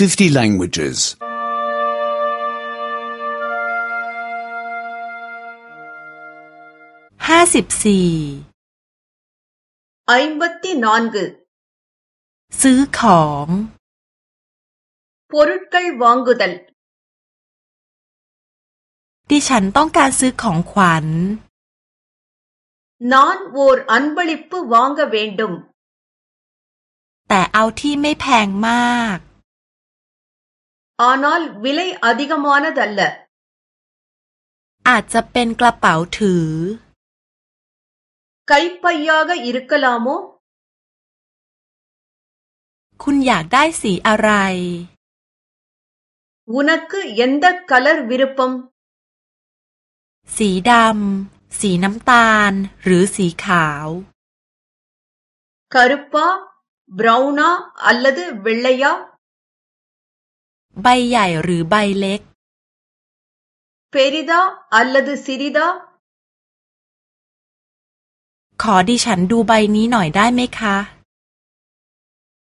50 languages. 54 54ซื้อของปொ ர ு ட ் க ள ் வ ா ங ் க ுดิฉันต้องการซื้อของขวัญนอ ன ் ஓ ร์อันบ ள ி ப ปุว வாங்க வ ே ண ்แต่เอาที่ไม่แพงมาก ஆனால் விலை அதிகமானதல்ல อาจจะเป็นกระเป๋าถือ கைப்பையாக இருக்கலாமோ คุณอยากได้สีอะไร உனக்கு எந்த கலர் விருப்பம் สีดำสีน้ำตาล หรือสีขาว கருப்பா பிரவுனா அல்லது வெள்ளையா ใบใหญ่หรือใบเล็กเฟรดาอัลลัดซิริดาขอดิฉันดูใบนี้หน่อยได้ไหมคะ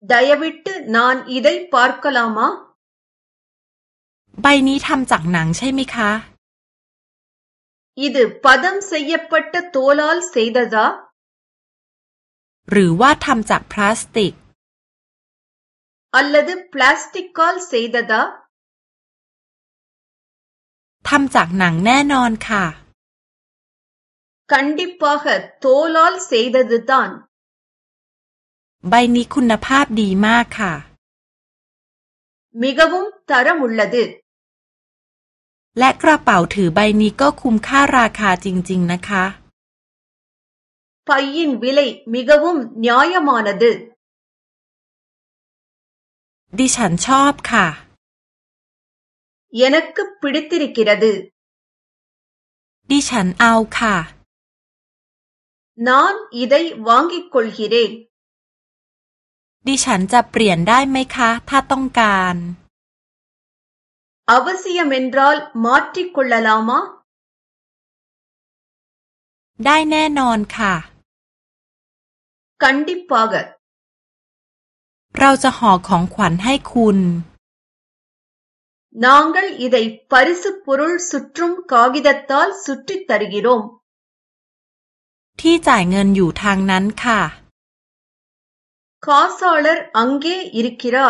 ได வ ி ட ் ட น ந น ன ் இதை ப ா ர ค க ் க ல ாใบนี้ทำจากหนังใช่ไหมคะอีดปัดมเெยปัตตโตลอลเ ல ா ல ்าหรือว่าทำจากพลาสติกอ ல ล ல த ด பிளாஸ்டிக்கால் ச ெ ய ்ทำจากหนังแน่นอนค่ะคันดิปาห์ทอลอลเซดดตันใบนี้คุณภาพดีมากค่ะมีกาวุมทารมุลลดิและกระเป๋าถือใบนี้ก็คุ้มค่าราคาจริงๆนะคะพายินวิเลมีกาวุมนิยายมานดิดิฉันชอบค่ะยนักปิดติริกิรดุดิฉันเอาค่ะ นอนอิดายวังกิคุลฮิเรดิฉันจะเปลี่ยนได้ไหมคะถ้าต้องการอาวสิยมินรอลมอติคุลลลามะได้แน่นอนค่ะคันดิปากะเราจะห่อของขวัญให้คุณ น้องกัลอิดายปาริสปุรุลสุตรุมกอกิดัตตอลสุตริตริกิรมที่จ่ายเงินอยู่ทางนั้นค่ะคอสโอลเลอร์ อังเกอิริคิรา